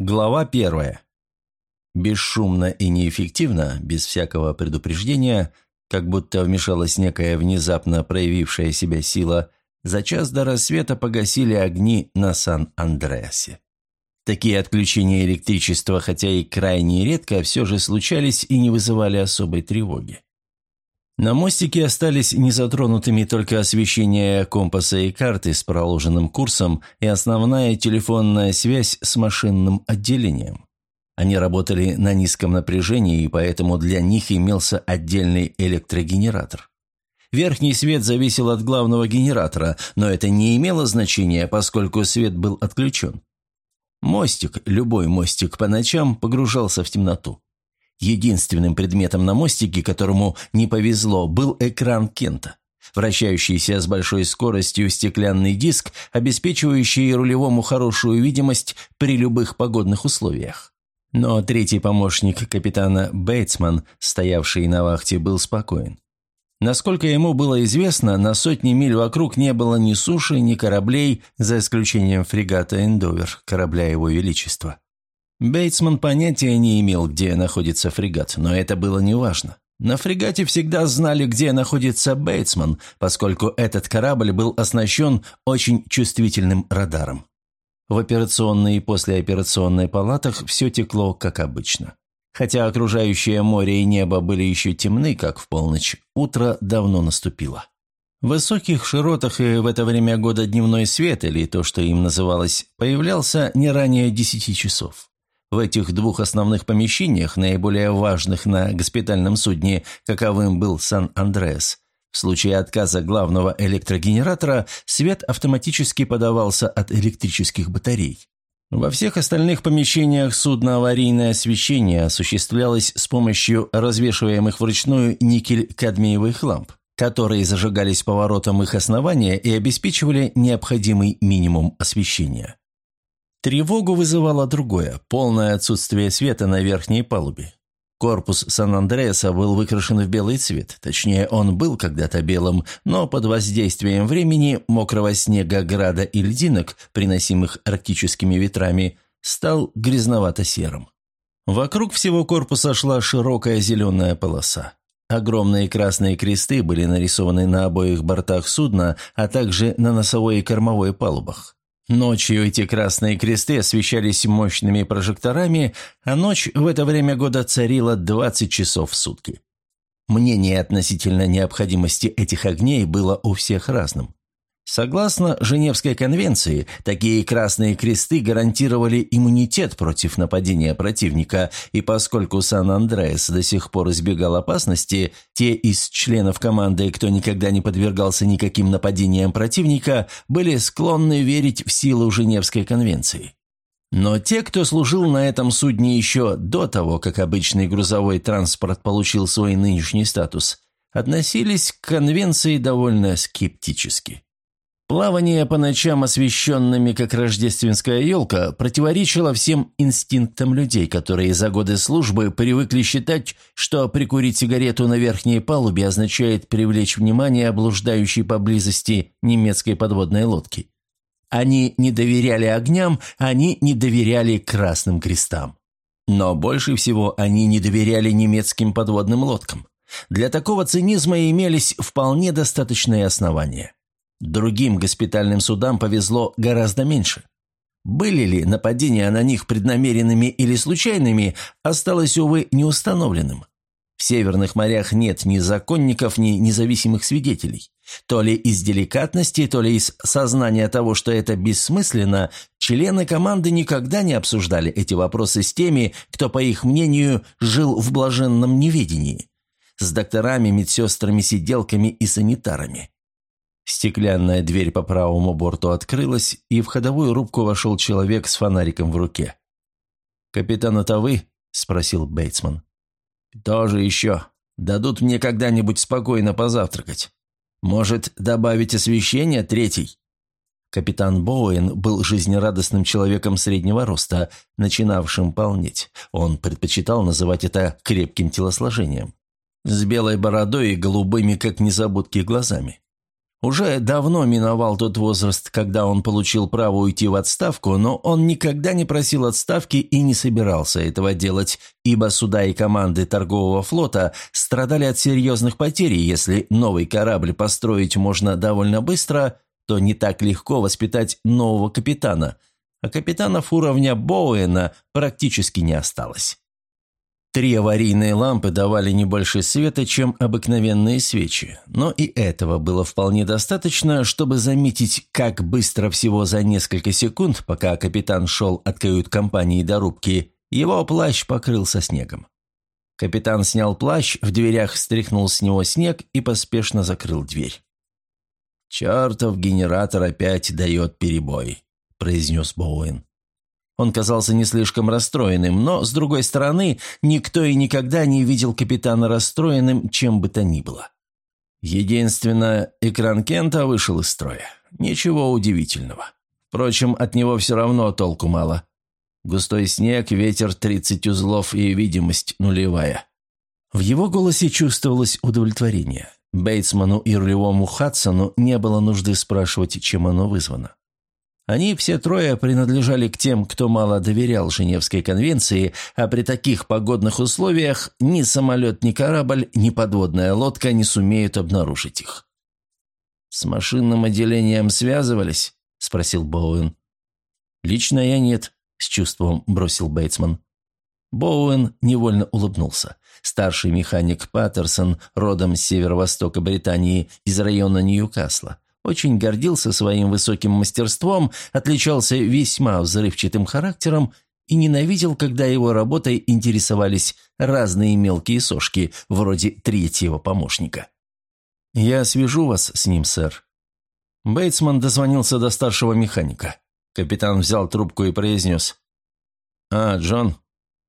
Глава первая. Бесшумно и неэффективно, без всякого предупреждения, как будто вмешалась некая внезапно проявившая себя сила, за час до рассвета погасили огни на Сан-Андреасе. Такие отключения электричества, хотя и крайне редко, все же случались и не вызывали особой тревоги. На мостике остались незатронутыми только освещение компаса и карты с проложенным курсом и основная телефонная связь с машинным отделением. Они работали на низком напряжении, и поэтому для них имелся отдельный электрогенератор. Верхний свет зависел от главного генератора, но это не имело значения, поскольку свет был отключен. Мостик, любой мостик по ночам, погружался в темноту. Единственным предметом на мостике, которому не повезло, был экран Кента. Вращающийся с большой скоростью стеклянный диск, обеспечивающий рулевому хорошую видимость при любых погодных условиях. Но третий помощник капитана Бейтсман, стоявший на вахте, был спокоен. Насколько ему было известно, на сотни миль вокруг не было ни суши, ни кораблей, за исключением фрегата «Эндовер», корабля Его Величества. Бейтсман понятия не имел, где находится фрегат, но это было неважно. На фрегате всегда знали, где находится Бейтсман, поскольку этот корабль был оснащен очень чувствительным радаром. В операционной и послеоперационной палатах все текло, как обычно. Хотя окружающее море и небо были еще темны, как в полночь, утро давно наступило. В высоких широтах и в это время года дневной свет, или то, что им называлось, появлялся не ранее десяти часов. В этих двух основных помещениях, наиболее важных на госпитальном судне, каковым был Сан-Андреас, в случае отказа главного электрогенератора свет автоматически подавался от электрических батарей. Во всех остальных помещениях судна аварийное освещение осуществлялось с помощью развешиваемых вручную никель-кадмиевых ламп, которые зажигались поворотом их основания и обеспечивали необходимый минимум освещения. Тревогу вызывало другое – полное отсутствие света на верхней палубе. Корпус Сан-Андреаса был выкрашен в белый цвет, точнее, он был когда-то белым, но под воздействием времени, мокрого снега, града и льдинок, приносимых арктическими ветрами, стал грязновато-серым. Вокруг всего корпуса шла широкая зеленая полоса. Огромные красные кресты были нарисованы на обоих бортах судна, а также на носовой и кормовой палубах. Ночью эти красные кресты освещались мощными прожекторами, а ночь в это время года царила 20 часов в сутки. Мнение относительно необходимости этих огней было у всех разным. Согласно Женевской конвенции, такие красные кресты гарантировали иммунитет против нападения противника, и поскольку Сан-Андреас до сих пор избегал опасности, те из членов команды, кто никогда не подвергался никаким нападениям противника, были склонны верить в силу Женевской конвенции. Но те, кто служил на этом судне еще до того, как обычный грузовой транспорт получил свой нынешний статус, относились к конвенции довольно скептически. Плавание по ночам, освещенными как рождественская елка, противоречило всем инстинктам людей, которые за годы службы привыкли считать, что прикурить сигарету на верхней палубе означает привлечь внимание блуждающей поблизости немецкой подводной лодки. Они не доверяли огням, они не доверяли красным крестам. Но больше всего они не доверяли немецким подводным лодкам. Для такого цинизма имелись вполне достаточные основания. Другим госпитальным судам повезло гораздо меньше. Были ли нападения на них преднамеренными или случайными, осталось, увы, неустановленным. В северных морях нет ни законников, ни независимых свидетелей. То ли из деликатности, то ли из сознания того, что это бессмысленно, члены команды никогда не обсуждали эти вопросы с теми, кто, по их мнению, жил в блаженном неведении. С докторами, медсестрами, сиделками и санитарами. Стеклянная дверь по правому борту открылась, и в ходовую рубку вошел человек с фонариком в руке. «Капитан, это вы?» – спросил Бейтсман. «Тоже еще. Дадут мне когда-нибудь спокойно позавтракать. Может, добавить освещение, третий?» Капитан Боуэн был жизнерадостным человеком среднего роста, начинавшим полнеть. Он предпочитал называть это крепким телосложением. С белой бородой и голубыми, как незабудки, глазами. Уже давно миновал тот возраст, когда он получил право уйти в отставку, но он никогда не просил отставки и не собирался этого делать, ибо суда и команды торгового флота страдали от серьезных потерь, если новый корабль построить можно довольно быстро, то не так легко воспитать нового капитана, а капитанов уровня Боуэна практически не осталось. Три аварийные лампы давали не больше света, чем обыкновенные свечи, но и этого было вполне достаточно, чтобы заметить, как быстро всего за несколько секунд, пока капитан шел от кают-компании до рубки, его плащ покрылся снегом. Капитан снял плащ, в дверях стряхнул с него снег и поспешно закрыл дверь. «Чертов генератор опять дает перебой», – произнес Боуэн. Он казался не слишком расстроенным, но, с другой стороны, никто и никогда не видел капитана расстроенным, чем бы то ни было. Единственно, экран Кента вышел из строя. Ничего удивительного. Впрочем, от него все равно толку мало. Густой снег, ветер 30 узлов и видимость нулевая. В его голосе чувствовалось удовлетворение. Бейтсману и рулевому Хадсону не было нужды спрашивать, чем оно вызвано. Они все трое принадлежали к тем, кто мало доверял Женевской конвенции, а при таких погодных условиях ни самолет, ни корабль, ни подводная лодка не сумеют обнаружить их. «С машинным отделением связывались?» – спросил Боуэн. «Лично я нет», – с чувством бросил Бейтсман. Боуэн невольно улыбнулся. Старший механик Паттерсон, родом с северо-востока Британии, из района Ньюкасла очень гордился своим высоким мастерством, отличался весьма взрывчатым характером и ненавидел, когда его работой интересовались разные мелкие сошки, вроде третьего помощника. «Я свяжу вас с ним, сэр». Бейтсман дозвонился до старшего механика. Капитан взял трубку и произнес. «А, Джон,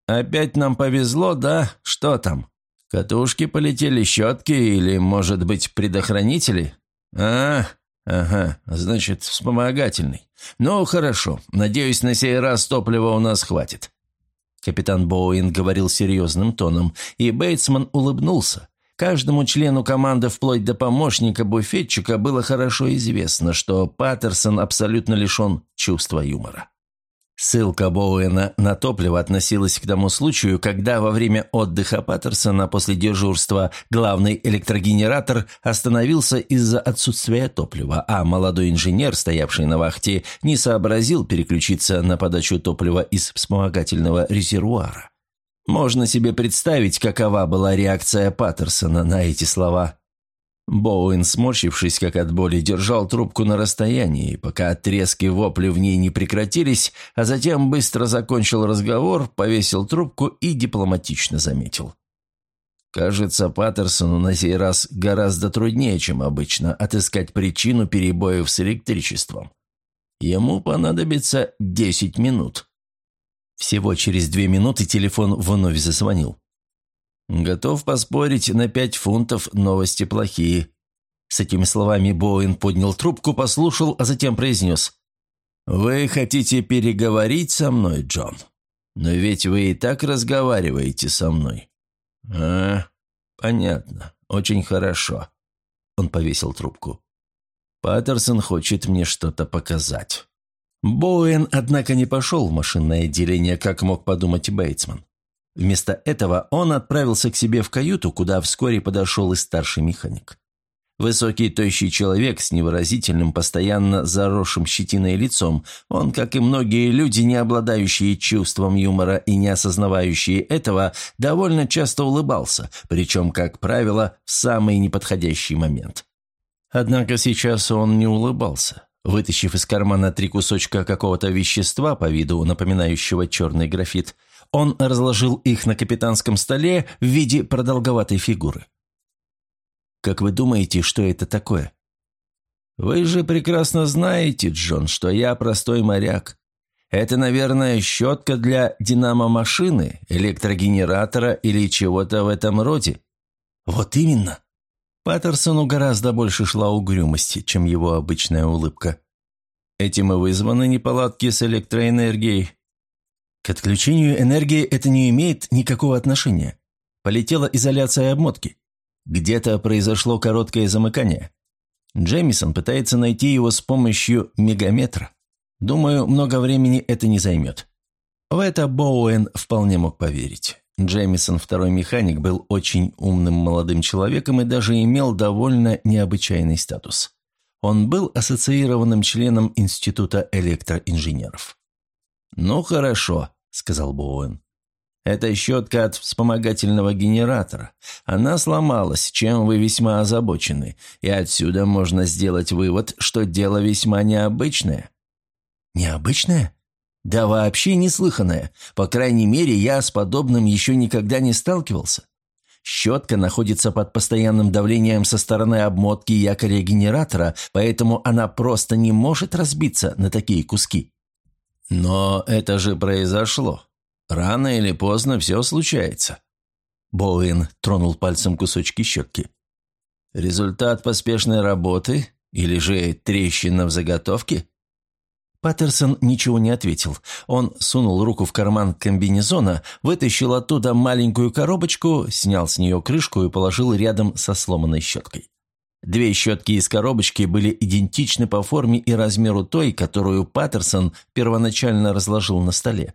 опять нам повезло, да? Что там? Катушки полетели, щетки или, может быть, предохранители? А, «Ага, значит, вспомогательный. Ну, хорошо. Надеюсь, на сей раз топлива у нас хватит». Капитан Боуин говорил серьезным тоном, и Бейтсман улыбнулся. Каждому члену команды, вплоть до помощника-буфетчика, было хорошо известно, что Паттерсон абсолютно лишен чувства юмора. Ссылка Боуэна на топливо относилась к тому случаю, когда во время отдыха Паттерсона после дежурства главный электрогенератор остановился из-за отсутствия топлива, а молодой инженер, стоявший на вахте, не сообразил переключиться на подачу топлива из вспомогательного резервуара. Можно себе представить, какова была реакция Паттерсона на эти слова. Боуэн, сморщившись как от боли, держал трубку на расстоянии, пока трески вопли в ней не прекратились, а затем быстро закончил разговор, повесил трубку и дипломатично заметил. Кажется, Паттерсону на сей раз гораздо труднее, чем обычно, отыскать причину перебоев с электричеством. Ему понадобится десять минут. Всего через две минуты телефон вновь зазвонил. «Готов поспорить на пять фунтов, новости плохие». С этими словами Боуэн поднял трубку, послушал, а затем произнес. «Вы хотите переговорить со мной, Джон? Но ведь вы и так разговариваете со мной». «А, понятно. Очень хорошо». Он повесил трубку. «Паттерсон хочет мне что-то показать». Боуэн, однако, не пошел в машинное отделение, как мог подумать Бейтсман. Вместо этого он отправился к себе в каюту, куда вскоре подошел и старший механик. Высокий, тощий человек с невыразительным, постоянно заросшим щетиной лицом, он, как и многие люди, не обладающие чувством юмора и не осознавающие этого, довольно часто улыбался, причем, как правило, в самый неподходящий момент. Однако сейчас он не улыбался. Вытащив из кармана три кусочка какого-то вещества по виду, напоминающего черный графит, он разложил их на капитанском столе в виде продолговатой фигуры. «Как вы думаете, что это такое?» «Вы же прекрасно знаете, Джон, что я простой моряк. Это, наверное, щетка для динамо-машины, электрогенератора или чего-то в этом роде». «Вот именно». Паттерсону гораздо больше шла угрюмость, чем его обычная улыбка. Этим и вызваны неполадки с электроэнергией. К отключению энергии это не имеет никакого отношения. Полетела изоляция обмотки. Где-то произошло короткое замыкание. Джемисон пытается найти его с помощью мегаметра. Думаю, много времени это не займет. В это Боуэн вполне мог поверить. Джемисон, второй механик, был очень умным молодым человеком и даже имел довольно необычайный статус. Он был ассоциированным членом Института электроинженеров. «Ну хорошо», — сказал Боуэн. «Это щетка от вспомогательного генератора. Она сломалась, чем вы весьма озабочены, и отсюда можно сделать вывод, что дело весьма необычное». «Необычное?» «Да вообще неслыханное. По крайней мере, я с подобным еще никогда не сталкивался. Щетка находится под постоянным давлением со стороны обмотки якоря генератора, поэтому она просто не может разбиться на такие куски. Но это же произошло. Рано или поздно все случается. Боуэн тронул пальцем кусочки щетки. Результат поспешной работы или же трещина в заготовке? Паттерсон ничего не ответил. Он сунул руку в карман комбинезона, вытащил оттуда маленькую коробочку, снял с нее крышку и положил рядом со сломанной щеткой. Две щетки из коробочки были идентичны по форме и размеру той, которую Паттерсон первоначально разложил на столе.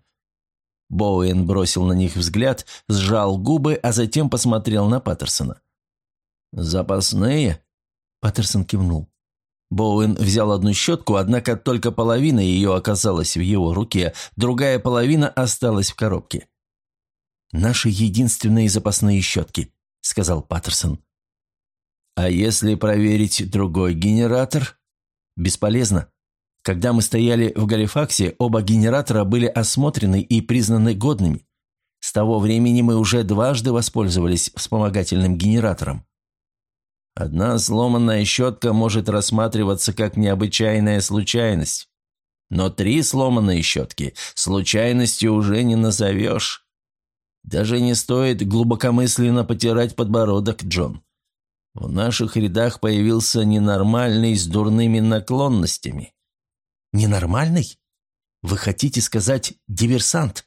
Боуэн бросил на них взгляд, сжал губы, а затем посмотрел на Паттерсона. «Запасные?» Паттерсон кивнул. Боуэн взял одну щетку, однако только половина ее оказалась в его руке, другая половина осталась в коробке. «Наши единственные запасные щетки», — сказал Паттерсон. «А если проверить другой генератор?» «Бесполезно. Когда мы стояли в Галифаксе, оба генератора были осмотрены и признаны годными. С того времени мы уже дважды воспользовались вспомогательным генератором. Одна сломанная щетка может рассматриваться как необычайная случайность. Но три сломанные щетки случайностью уже не назовешь. Даже не стоит глубокомысленно потирать подбородок, Джон. В наших рядах появился ненормальный с дурными наклонностями. Ненормальный? Вы хотите сказать диверсант?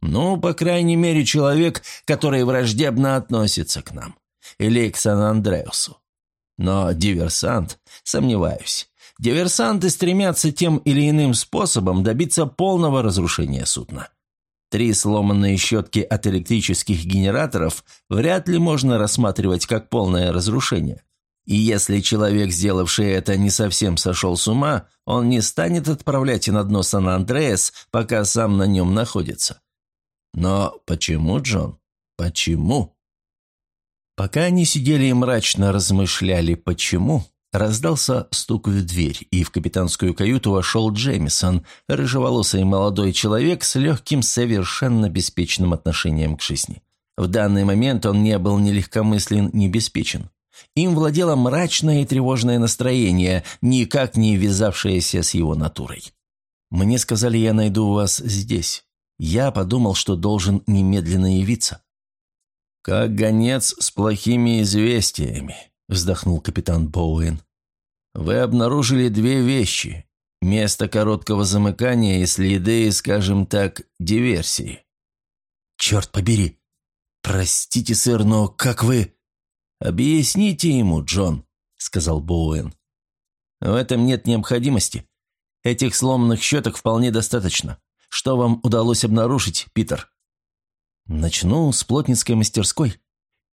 Ну, по крайней мере, человек, который враждебно относится к нам или к Сан-Андреусу. Но диверсант, сомневаюсь. Диверсанты стремятся тем или иным способом добиться полного разрушения судна. Три сломанные щетки от электрических генераторов вряд ли можно рассматривать как полное разрушение. И если человек, сделавший это, не совсем сошел с ума, он не станет отправлять на дно Сан-Андреас, пока сам на нем находится. Но почему, Джон? Почему? Пока они сидели и мрачно размышляли, почему, раздался стук в дверь, и в капитанскую каюту вошел Джеймисон, рыжеволосый молодой человек с легким, совершенно беспечным отношением к жизни. В данный момент он не был ни легкомыслен, ни беспечен. Им владело мрачное и тревожное настроение, никак не вязавшееся с его натурой. «Мне сказали, я найду вас здесь. Я подумал, что должен немедленно явиться». «Как гонец с плохими известиями», – вздохнул капитан Боуэн. «Вы обнаружили две вещи. Место короткого замыкания и следы, скажем так, диверсии». «Черт побери! Простите, сэр, но как вы...» «Объясните ему, Джон», – сказал Боуэн. «В этом нет необходимости. Этих сломанных щеток вполне достаточно. Что вам удалось обнаружить, Питер?» Начну с плотницкой мастерской.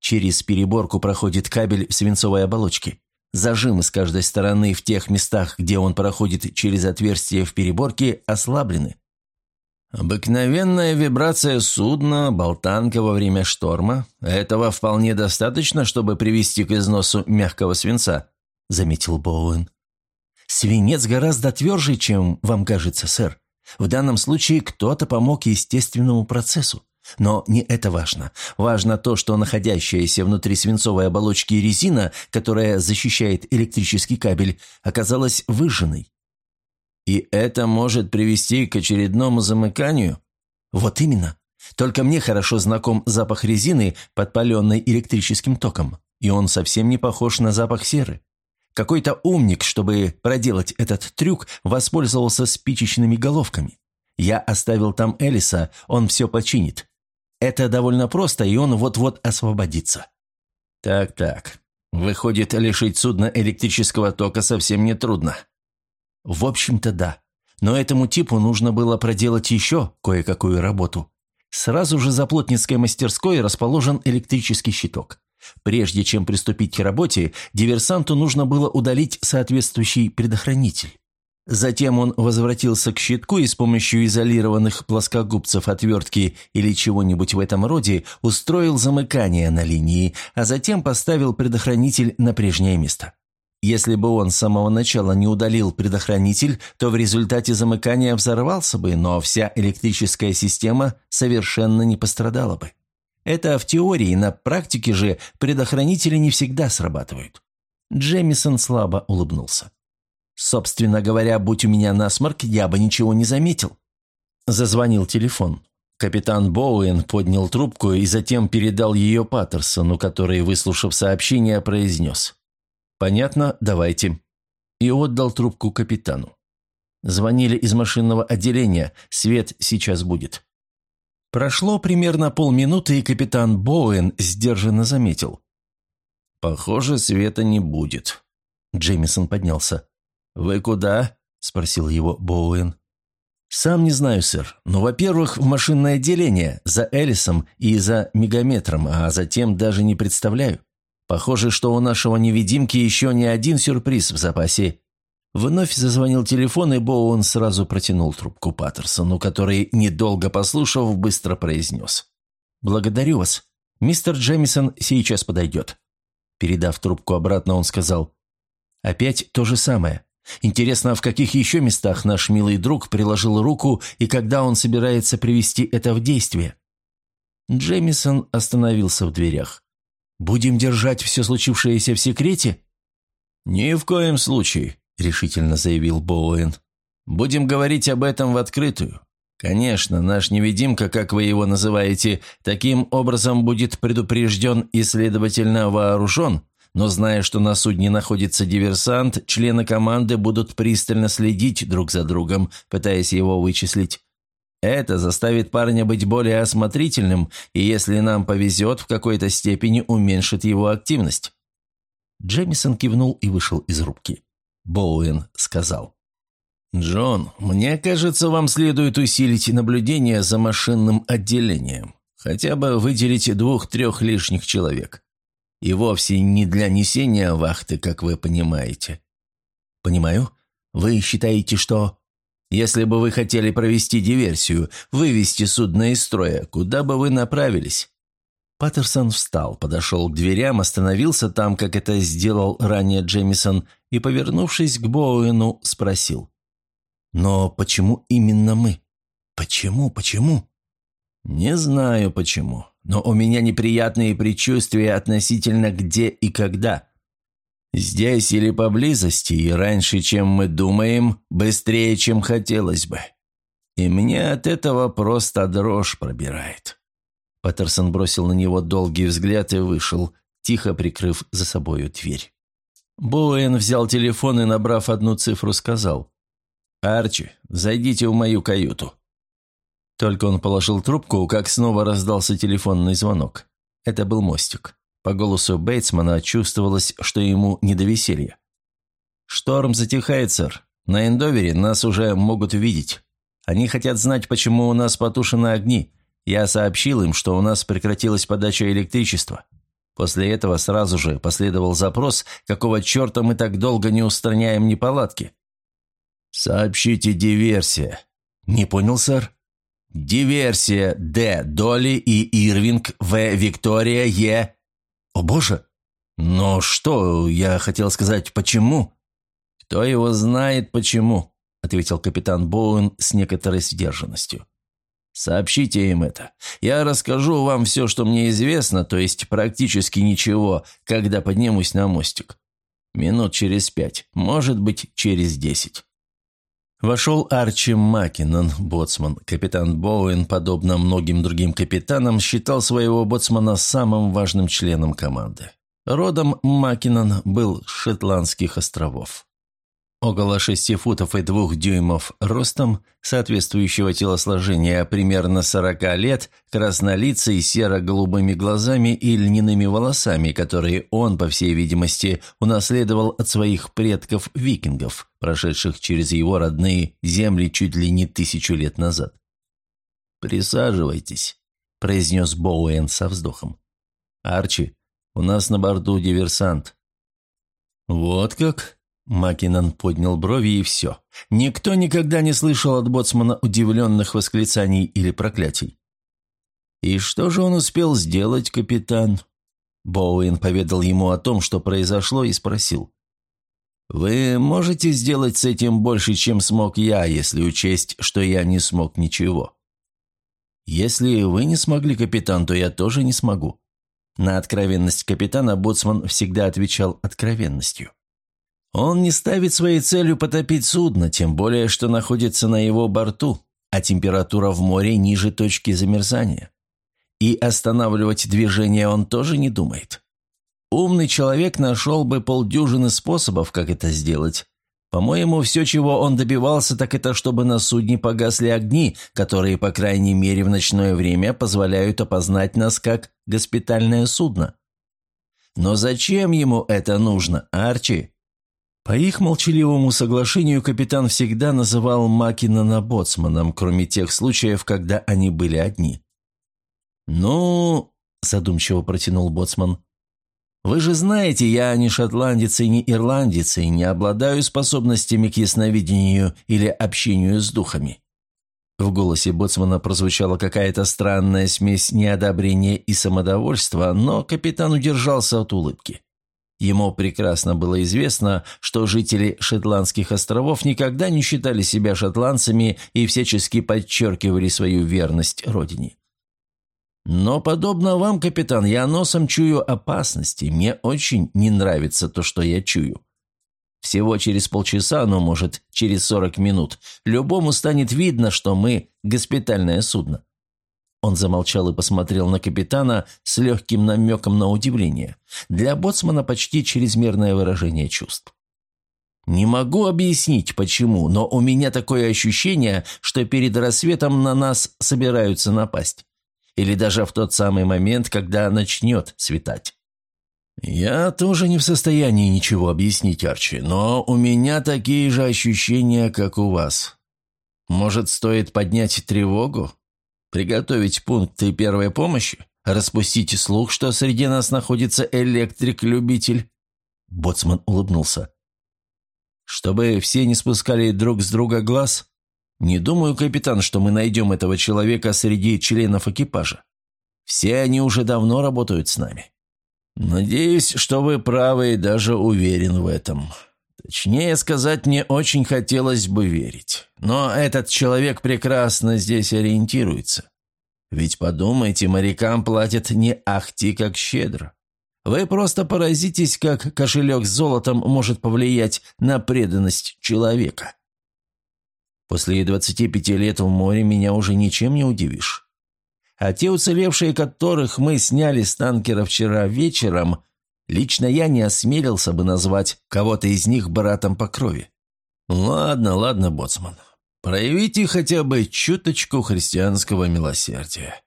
Через переборку проходит кабель в свинцовой оболочке. Зажимы с каждой стороны в тех местах, где он проходит через отверстие в переборке, ослаблены. Обыкновенная вибрация судна, болтанка во время шторма. Этого вполне достаточно, чтобы привести к износу мягкого свинца, заметил Боуэн. Свинец гораздо тверже, чем вам кажется, сэр. В данном случае кто-то помог естественному процессу. Но не это важно. Важно то, что находящаяся внутри свинцовой оболочки резина, которая защищает электрический кабель, оказалась выжженной. И это может привести к очередному замыканию? Вот именно. Только мне хорошо знаком запах резины, подпаленной электрическим током, и он совсем не похож на запах серы. Какой-то умник, чтобы проделать этот трюк, воспользовался спичечными головками. Я оставил там Элиса, он все починит. Это довольно просто, и он вот-вот освободится». «Так-так. Выходит, лишить судна электрического тока совсем не трудно. В общем-то, да. Но этому типу нужно было проделать еще кое-какую работу. Сразу же за плотницкой мастерской расположен электрический щиток. Прежде чем приступить к работе, диверсанту нужно было удалить соответствующий предохранитель. Затем он возвратился к щитку и с помощью изолированных плоскогубцев отвертки или чего-нибудь в этом роде устроил замыкание на линии, а затем поставил предохранитель на прежнее место. Если бы он с самого начала не удалил предохранитель, то в результате замыкания взорвался бы, но вся электрическая система совершенно не пострадала бы. Это в теории, на практике же предохранители не всегда срабатывают. Джемисон слабо улыбнулся. Собственно говоря, будь у меня насморк, я бы ничего не заметил. Зазвонил телефон. Капитан Боуэн поднял трубку и затем передал ее Паттерсону, который, выслушав сообщение, произнес. «Понятно, давайте». И отдал трубку капитану. Звонили из машинного отделения. Свет сейчас будет. Прошло примерно полминуты, и капитан Боуэн сдержанно заметил. «Похоже, света не будет». Джеймисон поднялся. «Вы куда?» – спросил его Боуэн. «Сам не знаю, сэр. Но, во-первых, в машинное отделение, за Элисом и за Мегаметром, а затем даже не представляю. Похоже, что у нашего невидимки еще не один сюрприз в запасе. Вновь зазвонил телефон, и Боуэн сразу протянул трубку Паттерсону, который, недолго послушав, быстро произнес. «Благодарю вас. Мистер Джемисон сейчас подойдет». Передав трубку обратно, он сказал. «Опять то же самое. Интересно, в каких еще местах наш милый друг приложил руку и когда он собирается привести это в действие?» Джемисон остановился в дверях. «Будем держать все случившееся в секрете?» «Ни в коем случае», – решительно заявил Боуэн. «Будем говорить об этом в открытую. Конечно, наш невидимка, как вы его называете, таким образом будет предупрежден и, следовательно, вооружен, но зная, что на судне находится диверсант, члены команды будут пристально следить друг за другом, пытаясь его вычислить. Это заставит парня быть более осмотрительным и, если нам повезет, в какой-то степени уменьшит его активность». Джемисон кивнул и вышел из рубки. Боуэн сказал. «Джон, мне кажется, вам следует усилить наблюдение за машинным отделением. Хотя бы выделить двух-трех лишних человек. И вовсе не для несения вахты, как вы понимаете». «Понимаю. Вы считаете, что...» «Если бы вы хотели провести диверсию, вывести судно из строя, куда бы вы направились?» Паттерсон встал, подошел к дверям, остановился там, как это сделал ранее Джемисон, и, повернувшись к Боуэну, спросил. «Но почему именно мы? Почему, почему?» «Не знаю почему, но у меня неприятные предчувствия относительно где и когда. Здесь или поблизости, и раньше, чем мы думаем, быстрее, чем хотелось бы. И мне от этого просто дрожь пробирает». Паттерсон бросил на него долгий взгляд и вышел, тихо прикрыв за собою дверь. Боуэн взял телефон и, набрав одну цифру, сказал. «Арчи, зайдите в мою каюту». Только он положил трубку, как снова раздался телефонный звонок. Это был мостик. По голосу Бейтсмана чувствовалось, что ему не до веселья. «Шторм затихает, сэр. На Эндовере нас уже могут видеть. Они хотят знать, почему у нас потушены огни. Я сообщил им, что у нас прекратилась подача электричества. После этого сразу же последовал запрос, какого черта мы так долго не устраняем неполадки. «Сообщите диверсия». «Не понял, сэр?» «Диверсия Д. Доли и Ирвинг В. Виктория Е. «О боже!» «Но что, я хотел сказать, почему?» «Кто его знает, почему?» – ответил капитан Боуэн с некоторой сдержанностью. Сообщите им это. Я расскажу вам все, что мне известно, то есть практически ничего, когда поднимусь на мостик. Минут через пять, может быть, через десять». Вошел Арчи Маккинон, боцман. Капитан Боуэн, подобно многим другим капитанам, считал своего боцмана самым важным членом команды. Родом Маккинон был с Шотландских островов. Около шести футов и двух дюймов ростом, соответствующего телосложения примерно сорока лет, краснолицей, серо-голубыми глазами и льняными волосами, которые он, по всей видимости, унаследовал от своих предков-викингов, прошедших через его родные земли чуть ли не тысячу лет назад. «Присаживайтесь», – произнес Боуэн со вздохом. «Арчи, у нас на борту диверсант». «Вот как?» Макинан поднял брови и все. Никто никогда не слышал от боцмана удивленных восклицаний или проклятий. «И что же он успел сделать, капитан?» Боуэн поведал ему о том, что произошло, и спросил. «Вы можете сделать с этим больше, чем смог я, если учесть, что я не смог ничего?» «Если вы не смогли, капитан, то я тоже не смогу». На откровенность капитана Боцман всегда отвечал откровенностью. Он не ставит своей целью потопить судно, тем более, что находится на его борту, а температура в море ниже точки замерзания. И останавливать движение он тоже не думает. Умный человек нашел бы полдюжины способов, как это сделать. По-моему, все, чего он добивался, так это чтобы на судне погасли огни, которые, по крайней мере, в ночное время позволяют опознать нас как госпитальное судно. Но зачем ему это нужно, Арчи? По их молчаливому соглашению капитан всегда называл Макинона боцманом, кроме тех случаев, когда они были одни. «Ну...» – задумчиво протянул боцман. «Вы же знаете, я не шотландец и не ирландец, и не обладаю способностями к ясновидению или общению с духами». В голосе боцмана прозвучала какая-то странная смесь неодобрения и самодовольства, но капитан удержался от улыбки. Ему прекрасно было известно, что жители Шотландских островов никогда не считали себя шотландцами и всячески подчеркивали свою верность родине. «Но, подобно вам, капитан, я носом чую опасности. Мне очень не нравится то, что я чую. Всего через полчаса, но, может, через сорок минут, любому станет видно, что мы – госпитальное судно. Он замолчал и посмотрел на капитана с легким намеком на удивление. Для боцмана почти чрезмерное выражение чувств. «Не могу объяснить, почему, но у меня такое ощущение, что перед рассветом на нас собираются напасть. Или даже в тот самый момент, когда начнет светать». «Я тоже не в состоянии ничего объяснить, Арчи, но у меня такие же ощущения, как у вас. Может, стоит поднять тревогу? Приготовить пункты первой помощи? Распустите слух, что среди нас находится электрик-любитель?» Боцман улыбнулся. «Чтобы все не спускали друг с друга глаз? Не думаю, капитан, что мы найдем этого человека среди членов экипажа. Все они уже давно работают с нами. Надеюсь, что вы правы и даже уверен в этом. Точнее сказать, мне очень хотелось бы верить. Но этот человек прекрасно здесь ориентируется. Ведь подумайте, морякам платят не ахти как щедро. Вы просто поразитесь, как кошелек с золотом может повлиять на преданность человека. После 25 лет в море меня уже ничем не удивишь. А те уцелевшие, которых мы сняли с танкера вчера вечером – Лично я не осмелился бы назвать кого-то из них братом по крови. Ладно, ладно, боцман. Проявите хотя бы чуточку христианского милосердия.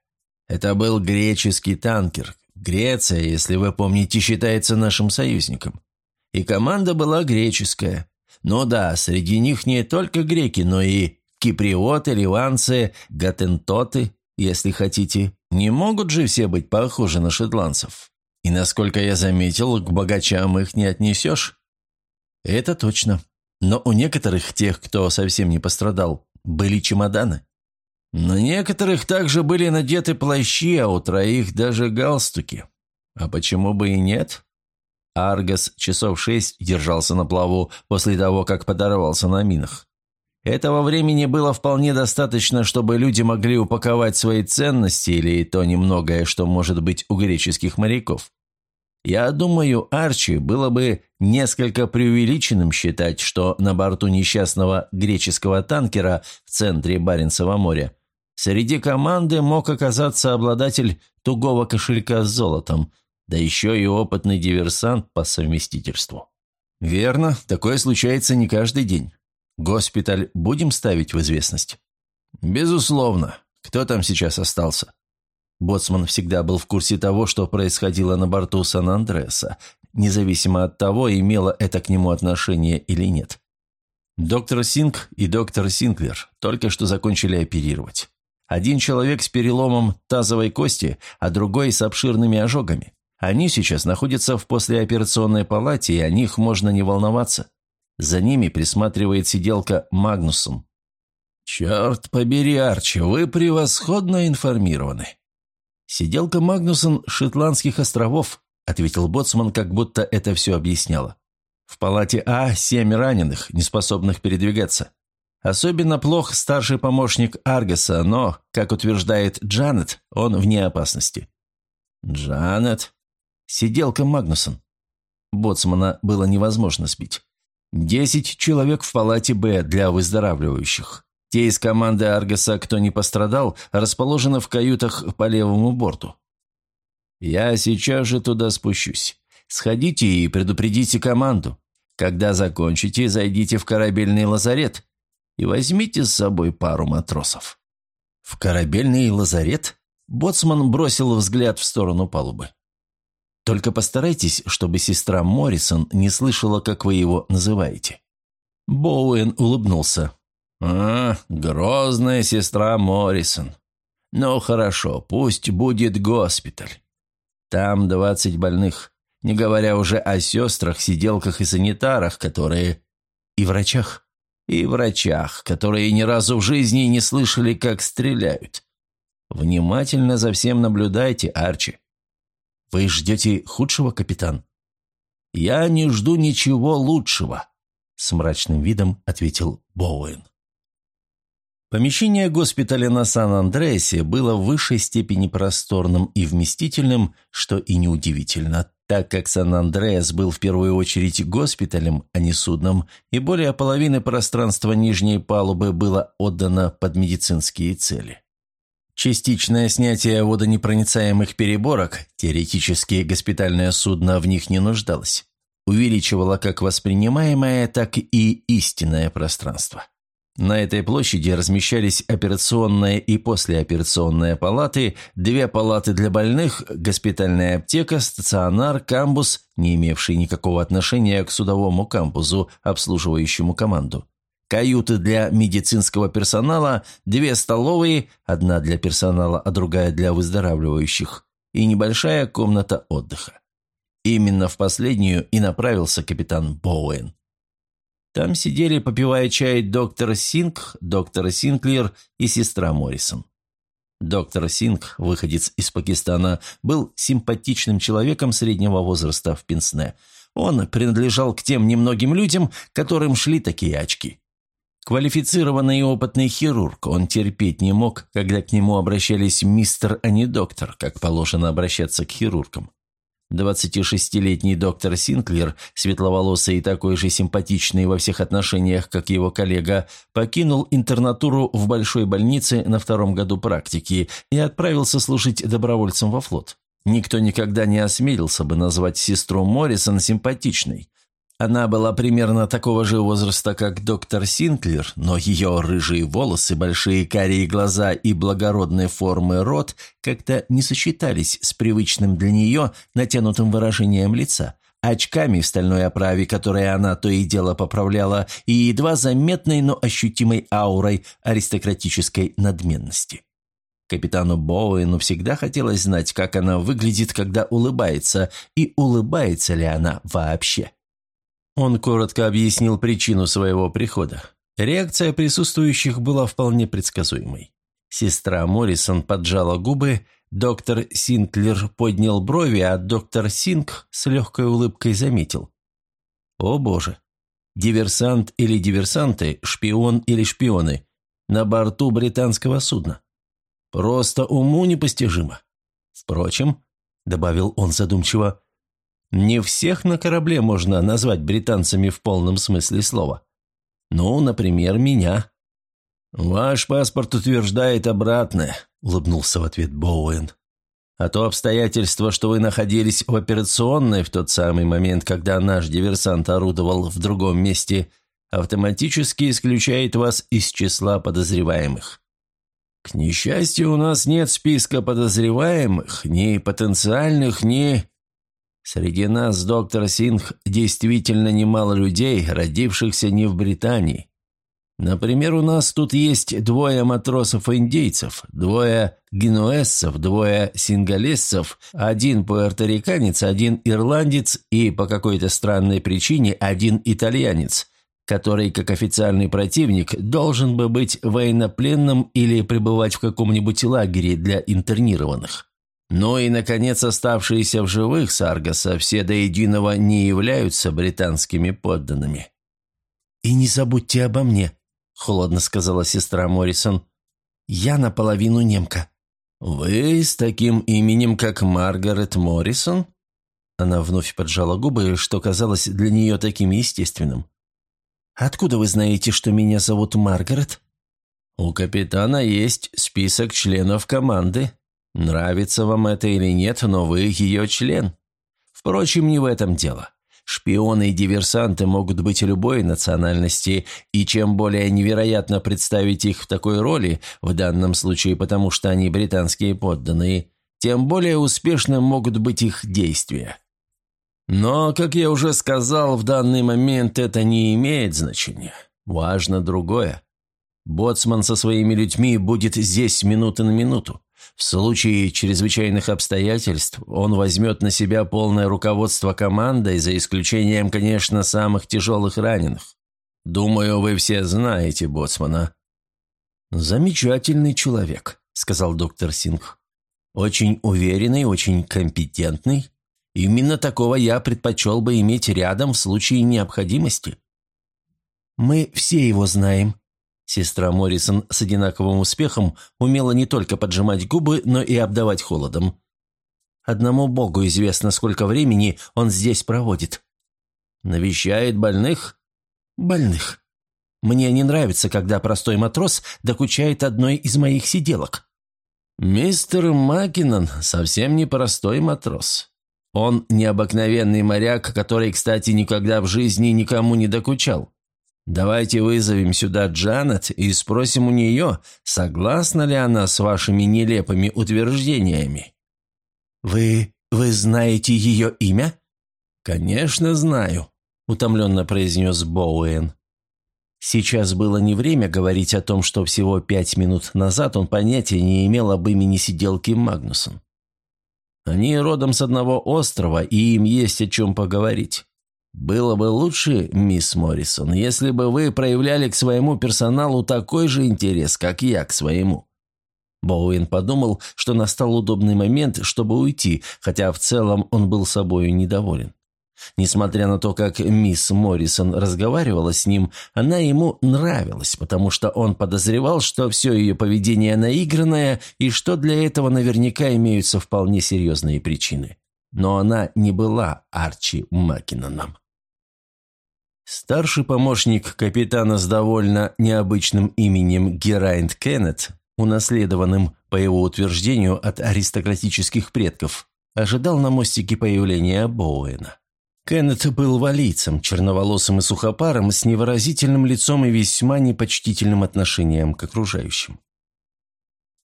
Это был греческий танкер. Греция, если вы помните, считается нашим союзником. И команда была греческая. Ну да, среди них не только греки, но и киприоты, ливанцы, гатентоты, если хотите. Не могут же все быть похожи на шотландцев. И, насколько я заметил, к богачам их не отнесешь. Это точно. Но у некоторых тех, кто совсем не пострадал, были чемоданы. На некоторых также были надеты плащи, а у троих даже галстуки. А почему бы и нет? Аргос часов шесть держался на плаву после того, как подорвался на минах. Этого времени было вполне достаточно, чтобы люди могли упаковать свои ценности или то немногое, что может быть у греческих моряков. Я думаю, Арчи было бы несколько преувеличенным считать, что на борту несчастного греческого танкера в центре Баренцева моря среди команды мог оказаться обладатель тугого кошелька с золотом, да еще и опытный диверсант по совместительству. «Верно, такое случается не каждый день. Госпиталь будем ставить в известность?» «Безусловно. Кто там сейчас остался?» Боцман всегда был в курсе того, что происходило на борту Сан-Андреаса, независимо от того, имело это к нему отношение или нет. Доктор Синг и доктор Синклер только что закончили оперировать. Один человек с переломом тазовой кости, а другой с обширными ожогами. Они сейчас находятся в послеоперационной палате, и о них можно не волноваться. За ними присматривает сиделка Магнусом. «Черт побери, Арчи, вы превосходно информированы». «Сиделка Магнусон Шотландских островов», — ответил Боцман, как будто это все объясняло. «В палате А семь раненых, неспособных передвигаться. Особенно плох старший помощник Аргаса, но, как утверждает Джанет, он вне опасности». «Джанет?» «Сиделка Магнусон». Боцмана было невозможно сбить. «Десять человек в палате Б для выздоравливающих. Те из команды Аргаса, кто не пострадал, расположены в каютах по левому борту. Я сейчас же туда спущусь. Сходите и предупредите команду. Когда закончите, зайдите в корабельный лазарет и возьмите с собой пару матросов». «В корабельный лазарет?» Боцман бросил взгляд в сторону палубы. «Только постарайтесь, чтобы сестра Моррисон не слышала, как вы его называете». Боуэн улыбнулся. «А, грозная сестра Моррисон. Ну хорошо, пусть будет госпиталь. Там двадцать больных, не говоря уже о сестрах, сиделках и санитарах, которые... И врачах. И врачах, которые ни разу в жизни не слышали, как стреляют. Внимательно за всем наблюдайте, Арчи. Вы ждете худшего, капитан? Я не жду ничего лучшего, с мрачным видом ответил Боуэн. Помещение госпиталя на Сан-Андреасе было в высшей степени просторным и вместительным, что и неудивительно, так как Сан-Андреас был в первую очередь госпиталем, а не судном, и более половины пространства нижней палубы было отдано под медицинские цели. Частичное снятие водонепроницаемых переборок, теоретически госпитальное судно в них не нуждалось, увеличивало как воспринимаемое, так и истинное пространство. На этой площади размещались операционная и послеоперационная палаты, две палаты для больных, госпитальная аптека, стационар, камбус, не имевший никакого отношения к судовому камбузу, обслуживающему команду. Каюты для медицинского персонала, две столовые, одна для персонала, а другая для выздоравливающих, и небольшая комната отдыха. Именно в последнюю и направился капитан Боуэн. Там сидели, попивая чай, доктор Синг, доктор Синклер и сестра Моррисон. Доктор Синг, выходец из Пакистана, был симпатичным человеком среднего возраста в Пенсне. Он принадлежал к тем немногим людям, которым шли такие очки. Квалифицированный и опытный хирург, он терпеть не мог, когда к нему обращались мистер, а не доктор, как положено обращаться к хирургам. 26-летний доктор Синклер, светловолосый и такой же симпатичный во всех отношениях, как его коллега, покинул интернатуру в большой больнице на втором году практики и отправился служить добровольцем во флот. Никто никогда не осмелился бы назвать сестру Моррисон симпатичной. Она была примерно такого же возраста, как доктор Синклер, но ее рыжие волосы, большие карие глаза и благородной формы рот как-то не сочетались с привычным для нее натянутым выражением лица, очками в стальной оправе, которые она то и дело поправляла, и едва заметной, но ощутимой аурой аристократической надменности. Капитану Боуэну всегда хотелось знать, как она выглядит, когда улыбается, и улыбается ли она вообще. Он коротко объяснил причину своего прихода. Реакция присутствующих была вполне предсказуемой. Сестра Моррисон поджала губы, доктор Синклер поднял брови, а доктор Синк с легкой улыбкой заметил. «О боже! Диверсант или диверсанты, шпион или шпионы на борту британского судна. Просто уму непостижимо. Впрочем, — добавил он задумчиво, не всех на корабле можно назвать британцами в полном смысле слова. Ну, например, меня». «Ваш паспорт утверждает обратное», — улыбнулся в ответ Боуэн. А то обстоятельство, что вы находились в операционной в тот самый момент, когда наш диверсант орудовал в другом месте, автоматически исключает вас из числа подозреваемых. К несчастью, у нас нет списка подозреваемых, ни потенциальных, ни... Среди нас, доктор Сингх, действительно немало людей, родившихся не в Британии. Например, у нас тут есть двое матросов-индейцев, двое генуэзцев, двое сингалесцев, один пуэрториканец, один ирландец и, по какой-то странной причине, один итальянец, который, как официальный противник, должен бы быть военнопленным или пребывать в каком-нибудь лагере для интернированных. Ну и, наконец, оставшиеся в живых Саргаса все до единого не являются британскими подданными. «И не забудьте обо мне», — холодно сказала сестра Моррисон. «Я наполовину немка». «Вы с таким именем, как Маргарет Моррисон?» Она вновь поджала губы, что казалось для нее таким естественным. «Откуда вы знаете, что меня зовут Маргарет?» «У капитана есть список членов команды. Нравится вам это или нет, но вы ее член. Впрочем, не в этом дело. Шпионы и диверсанты могут быть любой национальности, и чем более невероятно представить их в такой роли, в данном случае потому что они британские подданные, тем более успешным могут быть их действия. Но, как я уже сказал, в данный момент это не имеет значения. Важно другое. Боцман со своими людьми будет здесь минуты на минуту. В случае чрезвычайных обстоятельств он возьмет на себя полное руководство командой, за исключением, конечно, самых тяжелых раненых. Думаю, вы все знаете Боцмана». «Замечательный человек», — сказал доктор Сингх. «Очень уверенный, очень компетентный, Именно такого я предпочел бы иметь рядом в случае необходимости. Мы все его знаем. Сестра Моррисон с одинаковым успехом умела не только поджимать губы, но и обдавать холодом. Одному богу известно, сколько времени он здесь проводит. Навещает больных? Больных. Мне не нравится, когда простой матрос докучает одной из моих сиделок. Мистер Маккинон совсем не простой матрос. Он необыкновенный моряк, который, кстати, никогда в жизни никому не докучал. Давайте вызовем сюда Джанет и спросим у нее, согласна ли она с вашими нелепыми утверждениями». «Вы... вы знаете ее имя?» «Конечно знаю», — утомленно произнес Боуэн. Сейчас было не время говорить о том, что всего пять минут назад он понятия не имел об имени сиделки Магнусон. Они родом с одного острова, и им есть о чем поговорить. Было бы лучше, мисс Моррисон, если бы вы проявляли к своему персоналу такой же интерес, как я к своему». Боуэн подумал, что настал удобный момент, чтобы уйти, хотя в целом он был собою недоволен. Несмотря на то, как мисс Моррисон разговаривала с ним, она ему нравилась, потому что он подозревал, что все ее поведение наигранное и что для этого наверняка имеются вполне серьезные причины. Но она не была Арчи Маккиноном. Старший помощник капитана с довольно необычным именем Герайнд Кеннет, унаследованным, по его утверждению, от аристократических предков, ожидал на мостике появления Боуэна. Кеннет был валийцем, черноволосым и сухопаром, с невыразительным лицом и весьма непочтительным отношением к окружающим.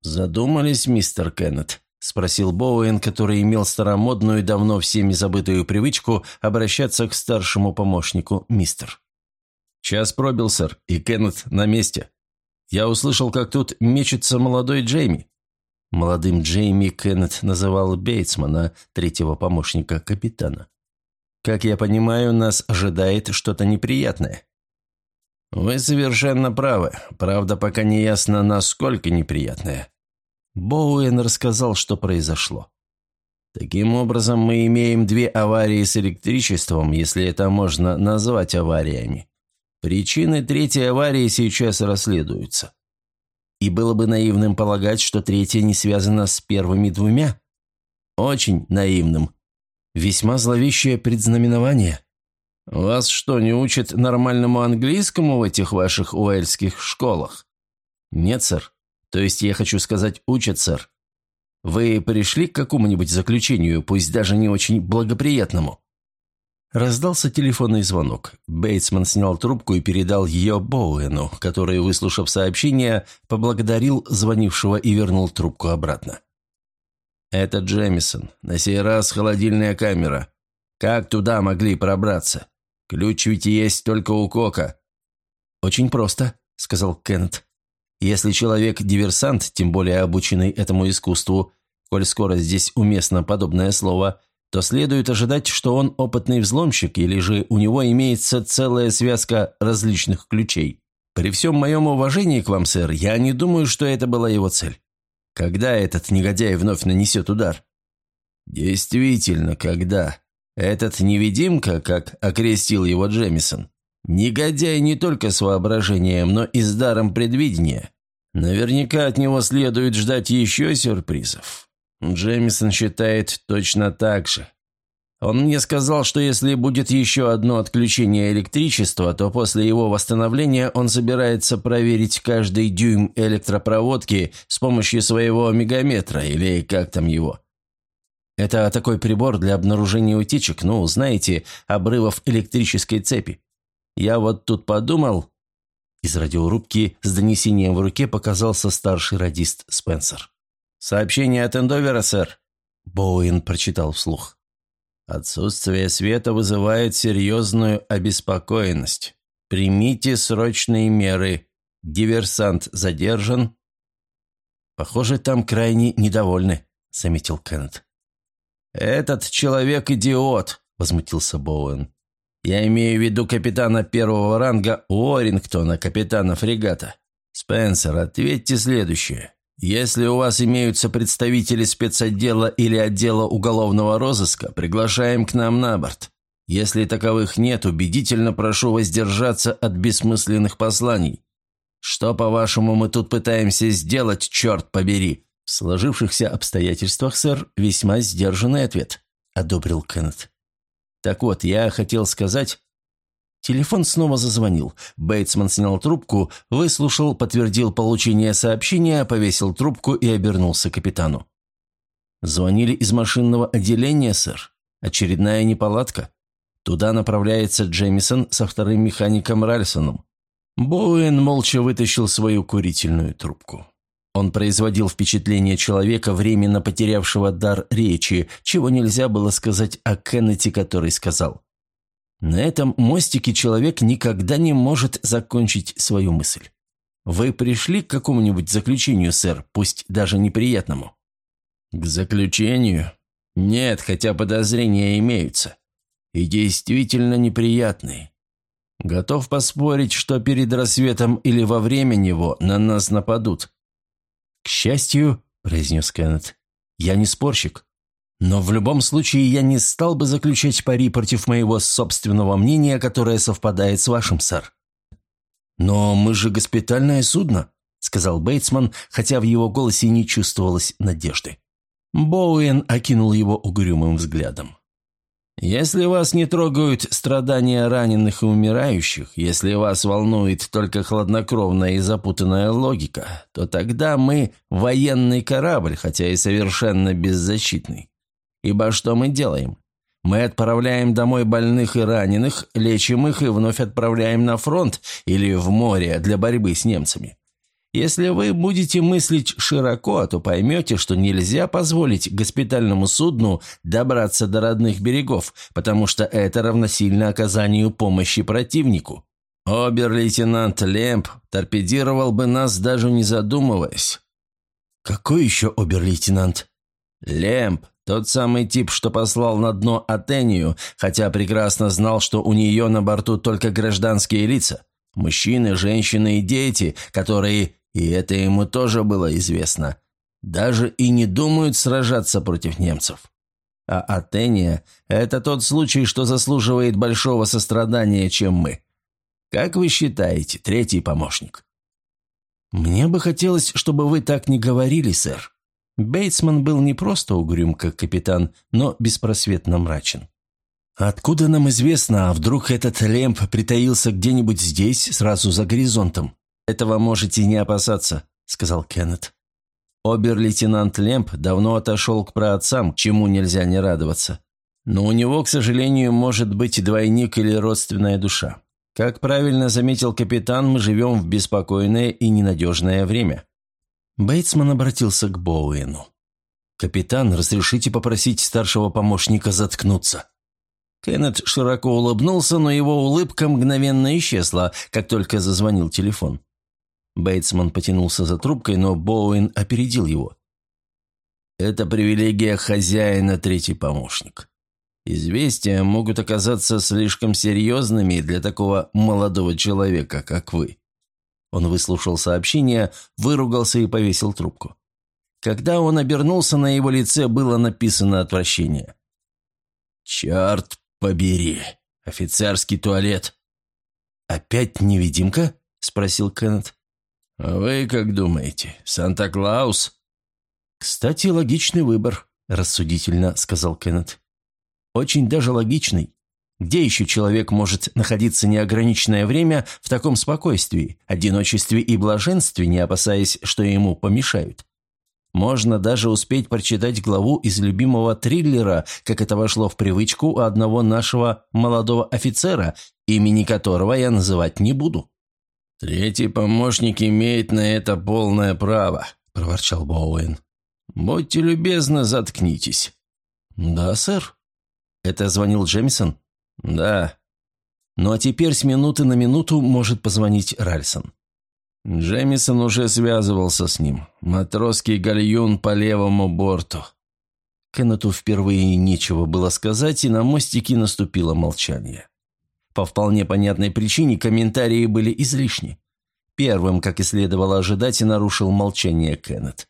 «Задумались, мистер Кеннет?» – спросил Боуэн, который имел старомодную давно всеми забытую привычку обращаться к старшему помощнику «мистер». «Час пробил, сэр, и Кеннет на месте. Я услышал, как тут мечется молодой Джейми». Молодым Джейми Кеннет называл Бейтсмана, третьего помощника капитана. Как я понимаю, нас ожидает что-то неприятное». «Вы совершенно правы. Правда, пока не ясно, насколько неприятное». Боуэн рассказал, что произошло. Таким образом, мы имеем две аварии с электричеством, если это можно назвать авариями. Причины третьей аварии сейчас расследуются. И было бы наивным полагать, что третья не связана с первыми двумя. Очень наивным, Весьма зловещее предзнаменование. Вас что, не учат нормальному английскому в этих ваших уэльских школах? Нет, сэр. То есть я хочу сказать, учат, сэр. Вы пришли к какому-нибудь заключению, пусть даже не очень благоприятному?» Раздался телефонный звонок. Бейтсман снял трубку и передал ее Боуэну, который, выслушав сообщение, поблагодарил звонившего и вернул трубку обратно. «Это Джемисон. На сей раз холодильная камера. Как туда могли пробраться? Ключ ведь есть только у Кока». «Очень просто», — сказал Кеннет. «Если человек диверсант, тем более обученный этому искусству, коль скоро здесь уместно подобное слово — то следует ожидать, что он опытный взломщик или же у него имеется целая связка различных ключей. При всем моем уважении к вам, сэр, я не думаю, что это была его цель. Когда этот негодяй вновь нанесет удар? Действительно, когда? Этот невидимка, как окрестил его Джемисон, негодяй не только с воображением, но и с даром предвидения. Наверняка от него следует ждать еще сюрпризов. Джемисон считает точно так же. Он мне сказал, что если будет еще одно отключение электричества, то после его восстановления он собирается проверить каждый дюйм электропроводки с помощью своего мегаметра, или как там его. Это такой прибор для обнаружения утечек, ну, знаете, обрывов электрической цепи. Я вот тут подумал... Из радиорубки с донесением в руке показался старший радист Спенсер. «Сообщение от Эндовера, сэр», — Боуэн прочитал вслух. «Отсутствие света вызывает серьезную обеспокоенность. Примите срочные меры. Диверсант задержан». «Похоже, там крайне недовольны», — заметил Кеннет. «Этот человек идиот», — возмутился Боуэн. «Я имею в виду капитана первого ранга Уоррингтона, капитана фрегата. Спенсер, ответьте следующее. Если у вас имеются представители спецотдела или отдела уголовного розыска, приглашаем к нам на борт. Если таковых нет, убедительно прошу воздержаться от бессмысленных посланий. Что, по-вашему, мы тут пытаемся сделать, черт побери?» «В сложившихся обстоятельствах, сэр, весьма сдержанный ответ», – одобрил Кеннет. «Так вот, я хотел сказать, Телефон снова зазвонил. Бейтсман снял трубку, выслушал, подтвердил получение сообщения, повесил трубку и обернулся к капитану. «Звонили из машинного отделения, сэр. Очередная неполадка. Туда направляется Джемисон со вторым механиком Ральсоном». Боуэн молча вытащил свою курительную трубку. Он производил впечатление человека, временно потерявшего дар речи, чего нельзя было сказать о Кеннете, который сказал на этом мостике человек никогда не может закончить свою мысль. Вы пришли к какому-нибудь заключению, сэр, пусть даже неприятному? К заключению? Нет, хотя подозрения имеются. И действительно неприятные. Готов поспорить, что перед рассветом или во время него на нас нападут. К счастью, произнес Кеннет, я не спорщик. Но в любом случае я не стал бы заключать пари против моего собственного мнения, которое совпадает с вашим, сэр. «Но мы же госпитальное судно», — сказал Бейтсман, хотя в его голосе не чувствовалось надежды. Боуэн окинул его угрюмым взглядом. «Если вас не трогают страдания раненых и умирающих, если вас волнует только хладнокровная и запутанная логика, то тогда мы военный корабль, хотя и совершенно беззащитный. Ибо что мы делаем? Мы отправляем домой больных и раненых, лечим их и вновь отправляем на фронт или в море для борьбы с немцами. Если вы будете мыслить широко, то поймете, что нельзя позволить госпитальному судну добраться до родных берегов, потому что это равносильно оказанию помощи противнику. Обер-лейтенант Лемп торпедировал бы нас, даже не задумываясь. «Какой еще обер-лейтенант?» «Лемп, тот самый тип, что послал на дно Атению, хотя прекрасно знал, что у нее на борту только гражданские лица. Мужчины, женщины и дети, которые, и это ему тоже было известно, даже и не думают сражаться против немцев. А Атения – это тот случай, что заслуживает большого сострадания, чем мы. Как вы считаете, третий помощник? «Мне бы хотелось, чтобы вы так не говорили, сэр», Бейтсман был не просто угрюм, как капитан, но беспросветно мрачен. «Откуда нам известно, а вдруг этот лемп притаился где-нибудь здесь, сразу за горизонтом?» «Этого можете не опасаться», — сказал Кеннет. Обер-лейтенант Лемп давно отошел к праотцам, чему нельзя не радоваться. Но у него, к сожалению, может быть двойник или родственная душа. Как правильно заметил капитан, мы живем в беспокойное и ненадежное время. Бейтсман обратился к Боуэну. «Капитан, разрешите попросить старшего помощника заткнуться?» Кеннет широко улыбнулся, но его улыбка мгновенно исчезла, как только зазвонил телефон. Бейтсман потянулся за трубкой, но Боуэн опередил его. «Это привилегия хозяина, третий помощник. Известия могут оказаться слишком серьезными для такого молодого человека, как вы». Он выслушал сообщение, выругался и повесил трубку. Когда он обернулся, на его лице было написано отвращение. «Черт побери! Офицерский туалет!» «Опять невидимка?» – спросил Кеннет. «А вы как думаете, Санта-Клаус?» «Кстати, логичный выбор», – рассудительно сказал Кеннет. «Очень даже логичный. Где еще человек может находиться неограниченное время в таком спокойствии, одиночестве и блаженстве, не опасаясь, что ему помешают? Можно даже успеть прочитать главу из любимого триллера, как это вошло в привычку у одного нашего молодого офицера, имени которого я называть не буду. «Третий помощник имеет на это полное право», – проворчал Боуэн. «Будьте любезны, заткнитесь». «Да, сэр». «Это звонил Джемисон?» «Да». «Ну а теперь с минуты на минуту может позвонить Ральсон». Джемисон уже связывался с ним. Матросский гальюн по левому борту. Кеннету впервые нечего было сказать, и на мостике наступило молчание. По вполне понятной причине комментарии были излишни. Первым, как и следовало ожидать, и нарушил молчание Кеннет.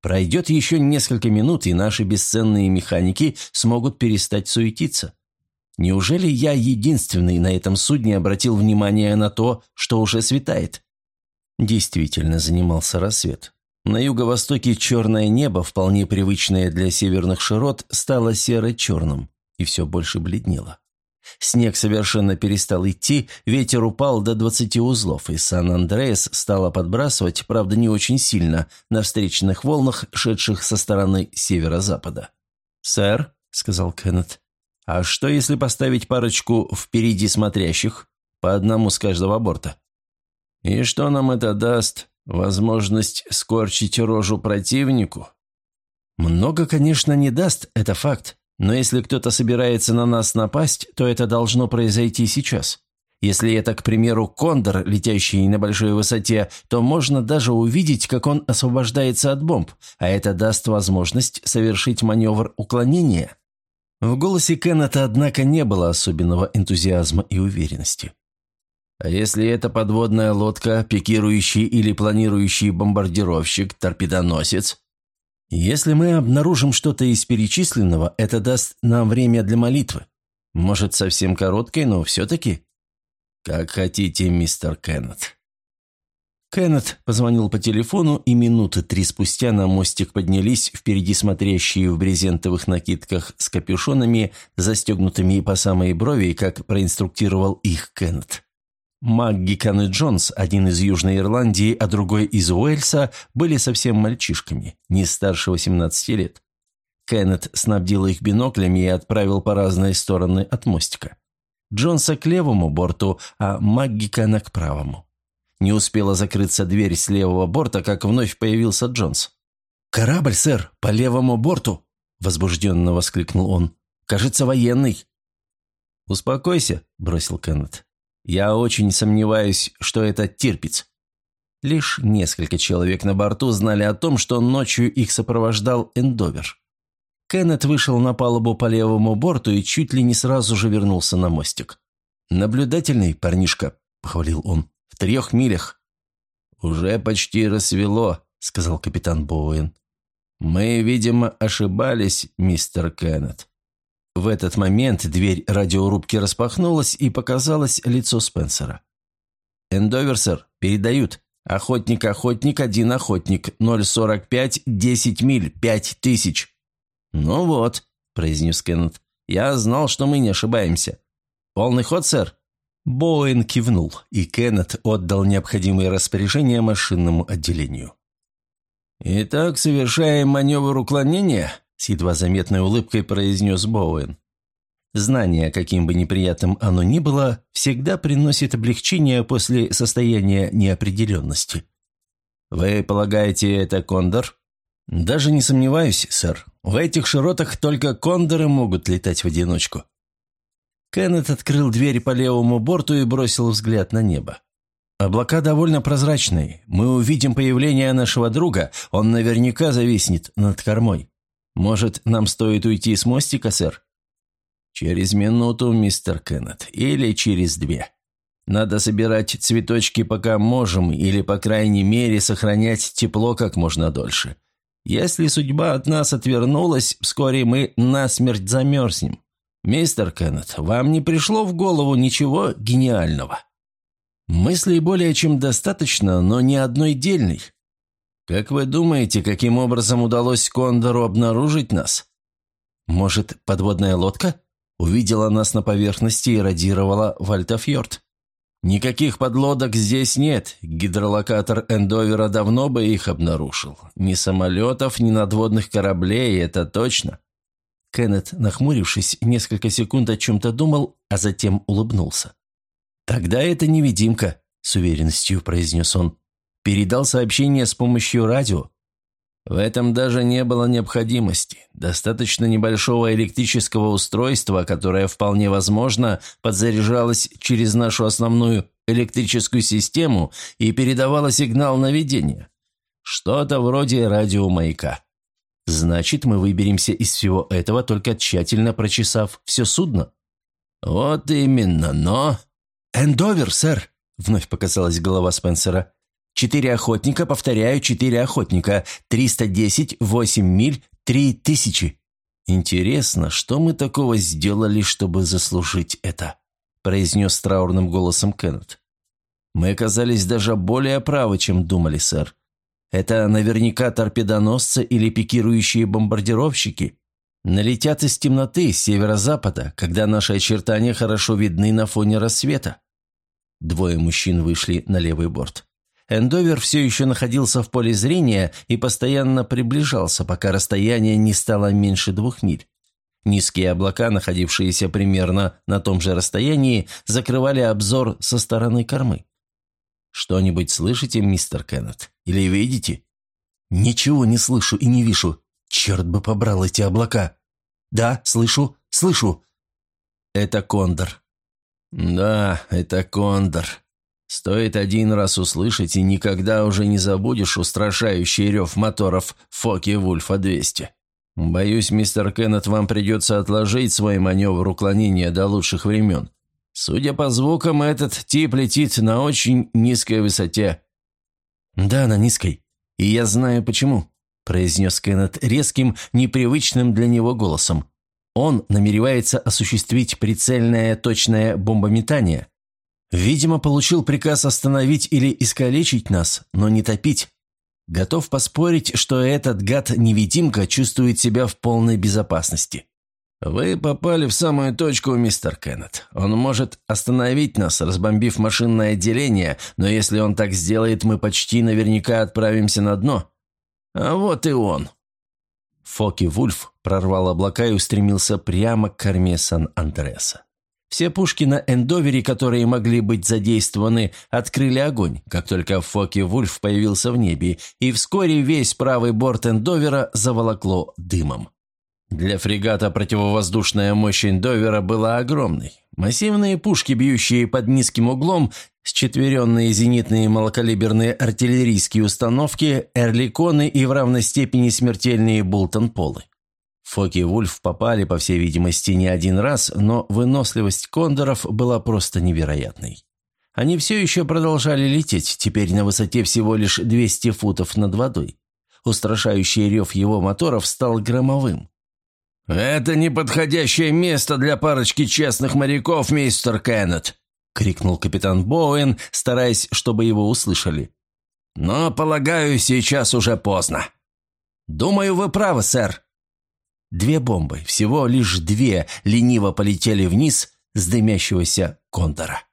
Пройдет еще несколько минут, и наши бесценные механики смогут перестать суетиться. Неужели я единственный на этом судне обратил внимание на то, что уже светает? Действительно занимался рассвет. На юго-востоке черное небо, вполне привычное для северных широт, стало серо-черным и все больше бледнело. Снег совершенно перестал идти, ветер упал до двадцати узлов, и Сан-Андреас стало подбрасывать, правда не очень сильно, на встречных волнах, шедших со стороны северо-запада. «Сэр», — сказал Кеннет, — «а что, если поставить парочку впереди смотрящих, по одному с каждого борта?» И что нам это даст? Возможность скорчить рожу противнику? Много, конечно, не даст, это факт. Но если кто-то собирается на нас напасть, то это должно произойти сейчас. Если это, к примеру, кондор, летящий на большой высоте, то можно даже увидеть, как он освобождается от бомб, а это даст возможность совершить маневр уклонения. В голосе Кеннета, однако, не было особенного энтузиазма и уверенности. А если это подводная лодка, пикирующий или планирующий бомбардировщик, торпедоносец? Если мы обнаружим что-то из перечисленного, это даст нам время для молитвы. Может, совсем короткое, но все-таки. Как хотите, мистер Кеннет. Кеннет позвонил по телефону, и минуты три спустя на мостик поднялись впереди смотрящие в брезентовых накидках с капюшонами, застегнутыми по самые брови, как проинструктировал их Кеннет. Маггикан и Джонс, один из Южной Ирландии, а другой из Уэльса, были совсем мальчишками, не старше 18 лет. Кеннет снабдил их биноклями и отправил по разные стороны от мостика. Джонса к левому борту, а Маггикана к правому. Не успела закрыться дверь с левого борта, как вновь появился Джонс. «Корабль, сэр, по левому борту!» – возбужденно воскликнул он. «Кажется, военный». «Успокойся», – бросил Кеннет. Я очень сомневаюсь, что это Тирпиц. Лишь несколько человек на борту знали о том, что ночью их сопровождал Эндовер. Кеннет вышел на палубу по левому борту и чуть ли не сразу же вернулся на мостик. «Наблюдательный парнишка», — похвалил он, — «в трех милях». «Уже почти рассвело», — сказал капитан Боуэн. «Мы, видимо, ошибались, мистер Кеннет». В этот момент дверь радиорубки распахнулась, и показалось лицо Спенсера. «Эндовер, сэр, передают. Охотник, охотник, один охотник, 045, 10 миль, 5 тысяч». «Ну вот», – произнес Кеннет, – «я знал, что мы не ошибаемся». «Полный ход, сэр?» Боуэн кивнул, и Кеннет отдал необходимые распоряжения машинному отделению. «Итак, совершаем маневр уклонения?» – с едва заметной улыбкой произнес Боуэн. Знание, каким бы неприятным оно ни было, всегда приносит облегчение после состояния неопределенности. «Вы полагаете, это кондор?» «Даже не сомневаюсь, сэр. В этих широтах только кондоры могут летать в одиночку». Кеннет открыл дверь по левому борту и бросил взгляд на небо. «Облака довольно прозрачные. Мы увидим появление нашего друга. Он наверняка зависнет над кормой. Может, нам стоит уйти с мостика, сэр?» «Через минуту, мистер Кеннет, или через две. Надо собирать цветочки, пока можем, или, по крайней мере, сохранять тепло как можно дольше. Если судьба от нас отвернулась, вскоре мы насмерть замерзнем. Мистер Кеннет, вам не пришло в голову ничего гениального?» «Мыслей более чем достаточно, но ни одной дельной. Как вы думаете, каким образом удалось Кондору обнаружить нас? Может, подводная лодка?» увидела нас на поверхности и радировала в Альтафьорд. Никаких подлодок здесь нет, гидролокатор Эндовера давно бы их обнаружил. Ни самолетов, ни надводных кораблей, это точно. Кеннет, нахмурившись, несколько секунд о чем-то думал, а затем улыбнулся. «Тогда это невидимка», — с уверенностью произнес он. «Передал сообщение с помощью радио. В этом даже не было необходимости. Достаточно небольшого электрического устройства, которое вполне возможно подзаряжалось через нашу основную электрическую систему и передавало сигнал наведения. Что-то вроде радиомаяка. Значит, мы выберемся из всего этого, только тщательно прочесав все судно. Вот именно, но... «Эндовер, сэр!» — вновь показалась голова Спенсера. Четыре охотника, повторяю, четыре охотника. Триста десять, восемь миль, три тысячи. Интересно, что мы такого сделали, чтобы заслужить это?» произнес траурным голосом Кеннет. «Мы оказались даже более правы, чем думали, сэр. Это наверняка торпедоносцы или пикирующие бомбардировщики. Налетят из темноты, с северо-запада, когда наши очертания хорошо видны на фоне рассвета». Двое мужчин вышли на левый борт. Эндовер все еще находился в поле зрения и постоянно приближался, пока расстояние не стало меньше двух миль. Низкие облака, находившиеся примерно на том же расстоянии, закрывали обзор со стороны кормы. «Что-нибудь слышите, мистер Кеннет? Или видите?» «Ничего не слышу и не вижу. Черт бы побрал эти облака!» «Да, слышу, слышу!» «Это кондор». «Да, это кондор», Стоит один раз услышать, и никогда уже не забудешь устрашающий рев моторов Фоки Вульфа 200. Боюсь, мистер Кеннет, вам придется отложить свой маневр уклонения до лучших времен. Судя по звукам, этот тип летит на очень низкой высоте». «Да, на низкой. И я знаю почему», – произнес Кеннет резким, непривычным для него голосом. «Он намеревается осуществить прицельное точное бомбометание» Видимо, получил приказ остановить или искалечить нас, но не топить. Готов поспорить, что этот гад-невидимка чувствует себя в полной безопасности. «Вы попали в самую точку, мистер Кеннет. Он может остановить нас, разбомбив машинное отделение, но если он так сделает, мы почти наверняка отправимся на дно. А вот и он». Фоки Вульф прорвал облака и устремился прямо к корме Сан-Андреаса. Все пушки на Эндовере, которые могли быть задействованы, открыли огонь, как только Фоки Вульф появился в небе, и вскоре весь правый борт Эндовера заволокло дымом. Для фрегата противовоздушная мощь Эндовера была огромной. Массивные пушки, бьющие под низким углом, счетверенные зенитные малокалиберные артиллерийские установки, эрликоны и в равной степени смертельные Бултон-полы. Фоки и Вульф попали, по всей видимости, не один раз, но выносливость кондоров была просто невероятной. Они все еще продолжали лететь, теперь на высоте всего лишь 200 футов над водой. Устрашающий рев его моторов стал громовым. «Это неподходящее место для парочки честных моряков, мистер Кеннет!» — крикнул капитан Боуэн, стараясь, чтобы его услышали. «Но, полагаю, сейчас уже поздно». «Думаю, вы правы, сэр», Две бомбы, всего лишь две, лениво полетели вниз с дымящегося контора.